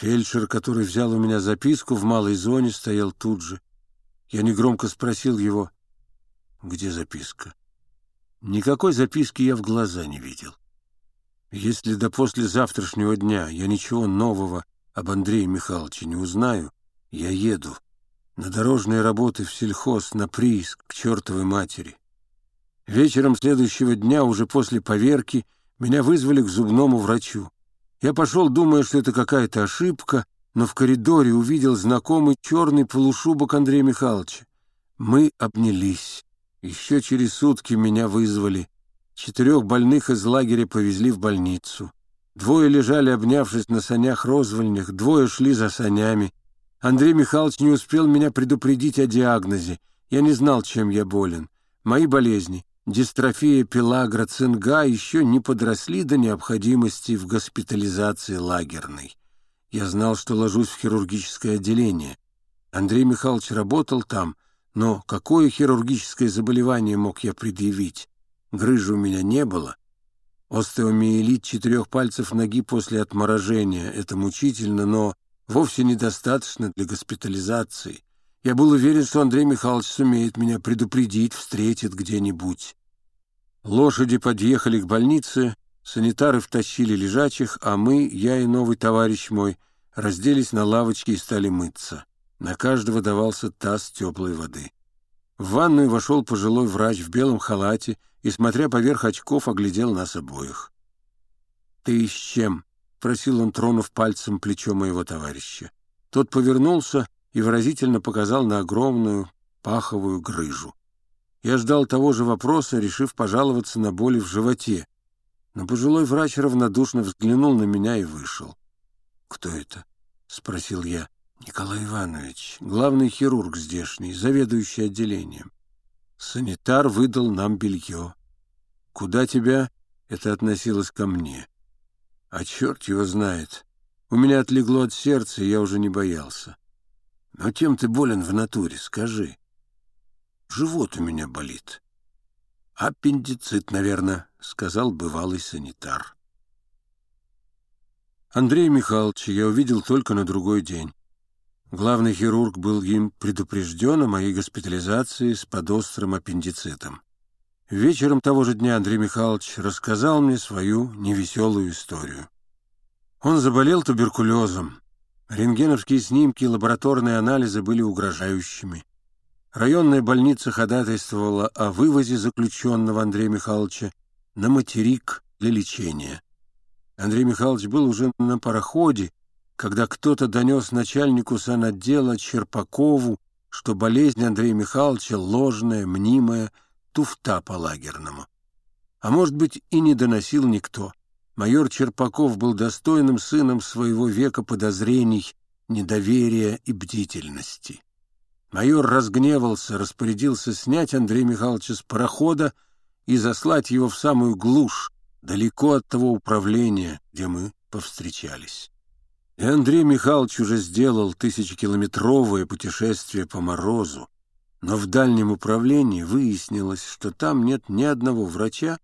Фельдшер, который взял у меня записку в малой зоне, стоял тут же. Я негромко спросил его, где записка. Никакой записки я в глаза не видел. Если до послезавтрашнего дня я ничего нового об Андрее Михайловиче не узнаю, я еду на дорожные работы в сельхоз, на прииск, к чертовой матери. Вечером следующего дня, уже после поверки, меня вызвали к зубному врачу. Я пошел, думая, что это какая-то ошибка, но в коридоре увидел знакомый черный полушубок Андрея Михайловича. Мы обнялись. Еще через сутки меня вызвали. Четырех больных из лагеря повезли в больницу. Двое лежали, обнявшись на санях-розвольнях, двое шли за санями. Андрей Михайлович не успел меня предупредить о диагнозе. Я не знал, чем я болен. Мои болезни дистрофия пелагра цинга еще не подросли до необходимости в госпитализации лагерной. Я знал, что ложусь в хирургическое отделение. Андрей Михайлович работал там, но какое хирургическое заболевание мог я предъявить? Грыжи у меня не было. Остеомиелит четырех пальцев ноги после отморожения — это мучительно, но вовсе недостаточно для госпитализации. Я был уверен, что Андрей Михайлович сумеет меня предупредить, встретит где-нибудь. Лошади подъехали к больнице, санитары втащили лежачих, а мы, я и новый товарищ мой, разделись на лавочке и стали мыться. На каждого давался таз теплой воды. В ванную вошел пожилой врач в белом халате и, смотря поверх очков, оглядел нас обоих. «Ты с чем?» — просил он, тронув пальцем плечо моего товарища. Тот повернулся и выразительно показал на огромную паховую грыжу. Я ждал того же вопроса, решив пожаловаться на боли в животе. Но пожилой врач равнодушно взглянул на меня и вышел. «Кто это?» — спросил я. «Николай Иванович, главный хирург здешний, заведующий отделением. Санитар выдал нам белье. Куда тебя?» — это относилось ко мне. А черт его знает. У меня отлегло от сердца, и я уже не боялся. Но тем ты болен в натуре, скажи. Живот у меня болит. Аппендицит, наверное, сказал бывалый санитар. Андрея Михайловича я увидел только на другой день. Главный хирург был им предупрежден о моей госпитализации с подострым аппендицитом. Вечером того же дня Андрей Михайлович рассказал мне свою невеселую историю. Он заболел туберкулезом. Рентгеновские снимки и лабораторные анализы были угрожающими. Районная больница ходатайствовала о вывозе заключенного Андрея Михайловича на материк для лечения. Андрей Михайлович был уже на пароходе, когда кто-то донес начальнику санотдела Черпакову, что болезнь Андрея Михайловича ложная, мнимая, туфта по-лагерному. А может быть, и не доносил никто. Майор Черпаков был достойным сыном своего века подозрений, недоверия и бдительности. Майор разгневался, распорядился снять Андрея Михайловича с парохода и заслать его в самую глушь, далеко от того управления, где мы повстречались. И Андрей Михайлович уже сделал тысячекилометровое путешествие по морозу, но в дальнем управлении выяснилось, что там нет ни одного врача,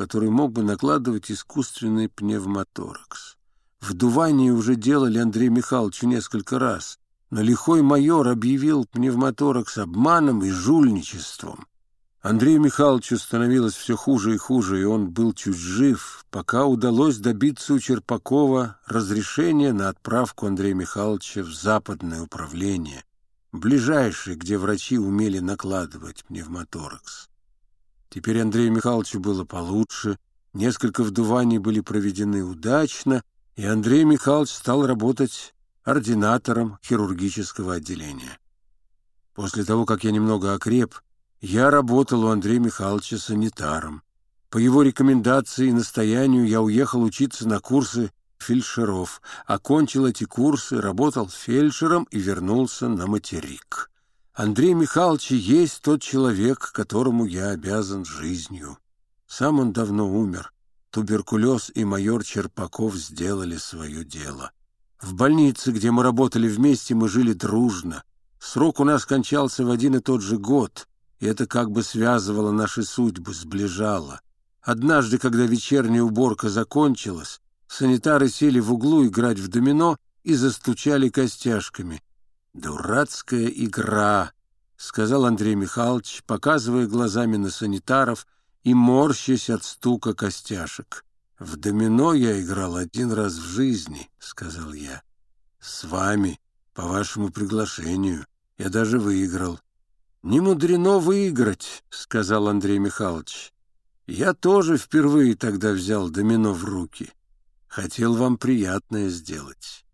который мог бы накладывать искусственный пневмоторакс. Вдувание уже делали Андрею Михайловичу несколько раз, но лихой майор объявил пневмоторакс обманом и жульничеством. Андрею Михайловичу становилось все хуже и хуже, и он был чуть жив, пока удалось добиться у Черпакова разрешения на отправку Андрея Михайловича в западное управление, ближайшее, где врачи умели накладывать пневмоторакс. Теперь Андрею Михайловичу было получше, несколько вдуваний были проведены удачно, и Андрей Михайлович стал работать ординатором хирургического отделения. После того, как я немного окреп, я работал у Андрея Михайловича санитаром. По его рекомендации и настоянию я уехал учиться на курсы фельдшеров, окончил эти курсы, работал фельдшером и вернулся на материк. Андрей Михайлович есть тот человек, которому я обязан жизнью. Сам он давно умер. Туберкулез и майор Черпаков сделали свое дело. В больнице, где мы работали вместе, мы жили дружно. Срок у нас кончался в один и тот же год, и это как бы связывало наши судьбы, сближало. Однажды, когда вечерняя уборка закончилась, санитары сели в углу играть в домино, и застучали костяшками. «Дурацкая игра», — сказал Андрей Михайлович, показывая глазами на санитаров и морщась от стука костяшек. «В домино я играл один раз в жизни», — сказал я. «С вами, по вашему приглашению. Я даже выиграл». «Не мудрено выиграть», — сказал Андрей Михайлович. «Я тоже впервые тогда взял домино в руки. Хотел вам приятное сделать».